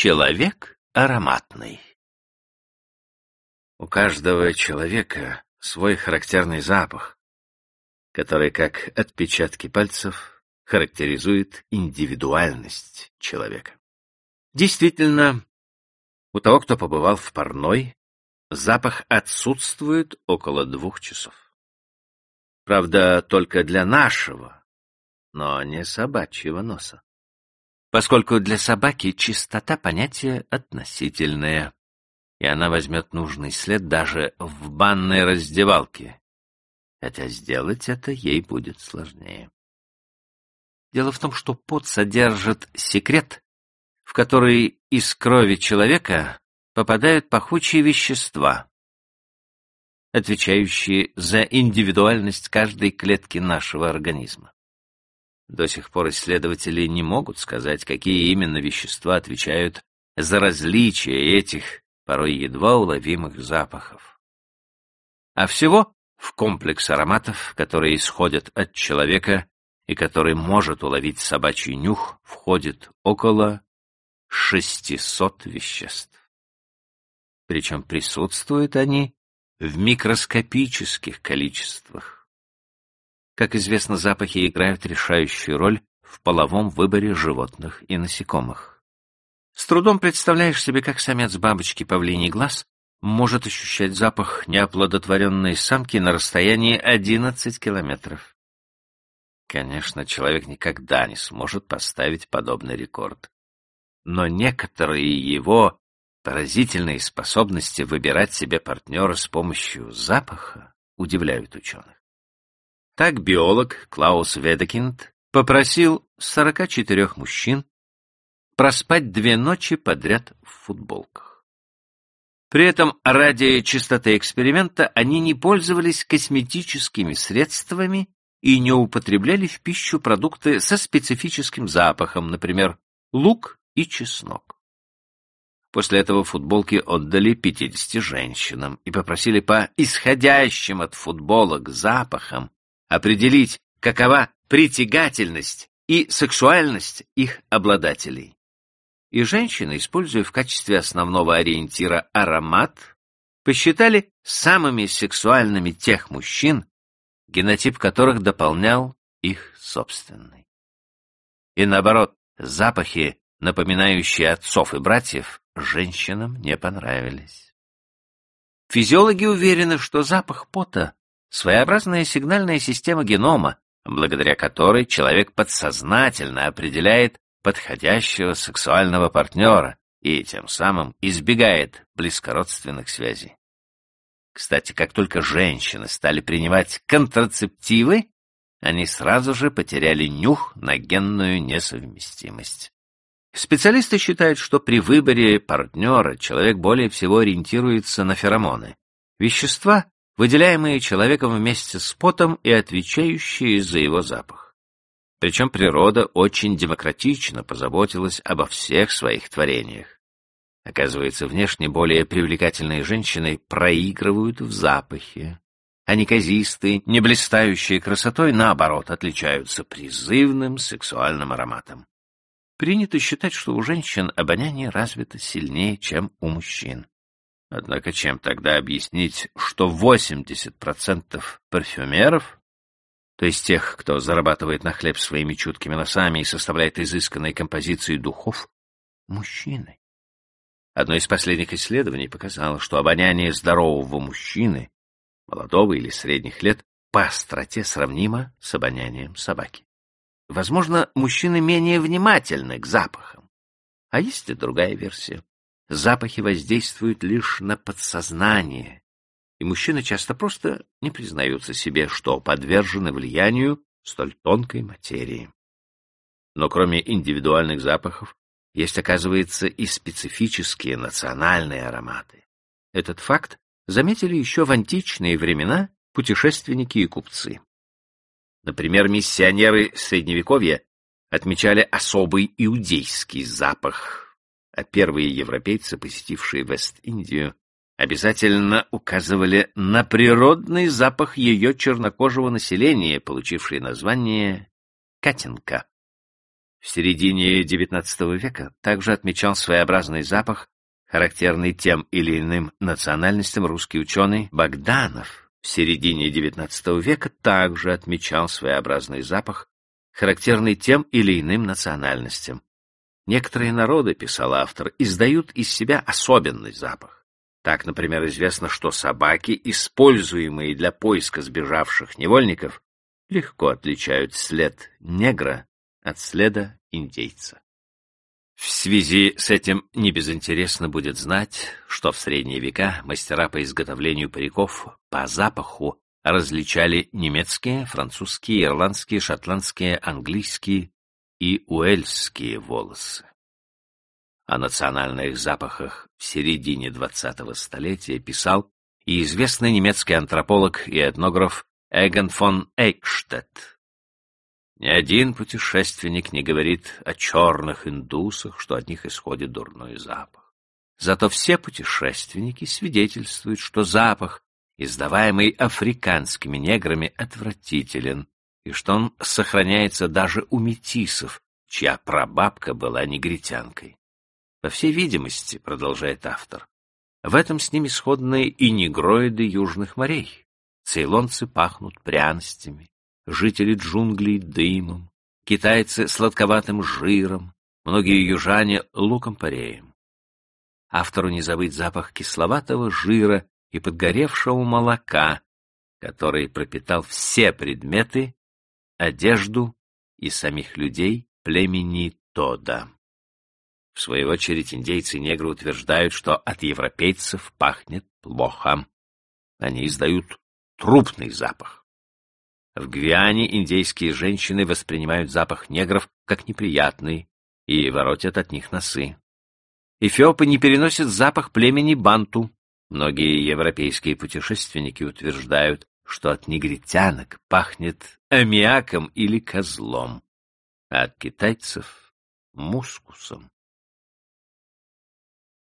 Человек ароматный. У каждого человека свой характерный запах, который, как отпечатки пальцев, характеризует индивидуальность человека. Действительно, у того, кто побывал в парной, запах отсутствует около двух часов. Правда, только для нашего, но не собачьего носа. Поскольку для собаки чистота понятие относительное, и она возьмет нужный след даже в банной раздевалке, хотя сделать это ей будет сложнее. Дело в том, что пот содержит секрет, в который из крови человека попадают пахучие вещества, отвечающие за индивидуальность каждой клетки нашего организма. До сих пор исследователи не могут сказать, какие именно вещества отвечают за различие этих, порой едва уловимых запахов. А всего в комплекс ароматов, которые исходят от человека и который может уловить собачий нюх, входит около 600 веществ. Причем присутствуют они в микроскопических количествах. Как известно, запахи играют решающую роль в половом выборе животных и насекомых. С трудом представляешь себе, как самец бабочки павлиний глаз может ощущать запах неоплодотворенной самки на расстоянии 11 километров. Конечно, человек никогда не сможет поставить подобный рекорд. Но некоторые его поразительные способности выбирать себе партнера с помощью запаха удивляют ученых. Так биолог Клаус Ведекинд попросил 44 мужчин проспать две ночи подряд в футболках. При этом ради чистоты эксперимента они не пользовались косметическими средствами и не употребляли в пищу продукты со специфическим запахом, например, лук и чеснок. После этого футболки отдали 50 женщинам и попросили по исходящим от футболок запахам определить, какова притягательность и сексуальность их обладателей. И женщины, используя в качестве основного ориентира аромат, посчитали самыми сексуальными тех мужчин, генотип которых дополнял их собственный. И наоборот, запахи, напоминающие отцов и братьев, женщинам не понравились. Физиологи уверены, что запах пота Своеобразная сигнальная система генома, благодаря которой человек подсознательно определяет подходящего сексуального партнера и тем самым избегает близкородственных связей. Кстати, как только женщины стали принимать контрацептивы, они сразу же потеряли нюх на генную несовместимость. Специалисты считают, что при выборе партнера человек более всего ориентируется на феромоны, вещества, выделяемые человеком вместе с потом и отвечающие за его запах. Причем природа очень демократично позаботилась обо всех своих творениях. Оказывается, внешне более привлекательные женщины проигрывают в запахе, а неказистые, не блистающие красотой, наоборот, отличаются призывным сексуальным ароматом. Принято считать, что у женщин обоняние развито сильнее, чем у мужчин. Однако чем тогда объяснить, что 80% парфюмеров, то есть тех, кто зарабатывает на хлеб своими чуткими носами и составляет изысканные композиции духов, мужчины? Одно из последних исследований показало, что обоняние здорового мужчины, молодого или средних лет, по остроте сравнимо с обонянием собаки. Возможно, мужчины менее внимательны к запахам. А есть и другая версия запахи воздействуют лишь на подсознание, и мужчины часто просто не признаются себе, что подвержены влиянию столь тонкой материи. Но кроме индивидуальных запахов, есть, оказывается, и специфические национальные ароматы. Этот факт заметили еще в античные времена путешественники и купцы. Например, миссионеры Средневековья отмечали особый иудейский запах, а первые европейцы, посетившие Вест-Индию, обязательно указывали на природный запах ее чернокожего населения, получивший название «катинка». в середине XIX века также отмечал своеобразный запах, характерный тем или иным национальностям русский ученый Богданов. В середине XIX века также отмечал своеобразный запах, характерный тем или иным национальностям. Некоторые народы, писал автор, издают из себя особенный запах. Так, например, известно, что собаки, используемые для поиска сбежавших невольников, легко отличают след негра от следа индейца. В связи с этим небезынтересно будет знать, что в средние века мастера по изготовлению париков по запаху различали немецкие, французские, ирландские, шотландские, английские и уэльские волосы. О национальных запахах в середине XX столетия писал и известный немецкий антрополог и этнограф Эгон фон Эйкштедт. Ни один путешественник не говорит о черных индусах, что от них исходит дурной запах. Зато все путешественники свидетельствуют, что запах, издаваемый африканскими неграми, отвратителен, и что он сохраняется даже у метисов, чья прабабка была негритянкой. По всей видимости, продолжает автор, в этом с ними сходны и негроиды южных морей. Цейлонцы пахнут пряностями, жители джунглей — дымом, китайцы — сладковатым жиром, многие южане — луком-пореем. Автору не забыть запах кисловатого жира и подгоревшего молока, который пропитал все предметы, одежду и самих людей племени Тода. В свою очередь индейцы и негры утверждают, что от европейцев пахнет плохо. Они издают трупный запах. В Гвиане индейские женщины воспринимают запах негров как неприятный и воротят от них носы. Эфиопы не переносят запах племени Банту. Многие европейские путешественники утверждают, что от негритянок пахнет аммиаком или козлом, а от китайцев — мускусом.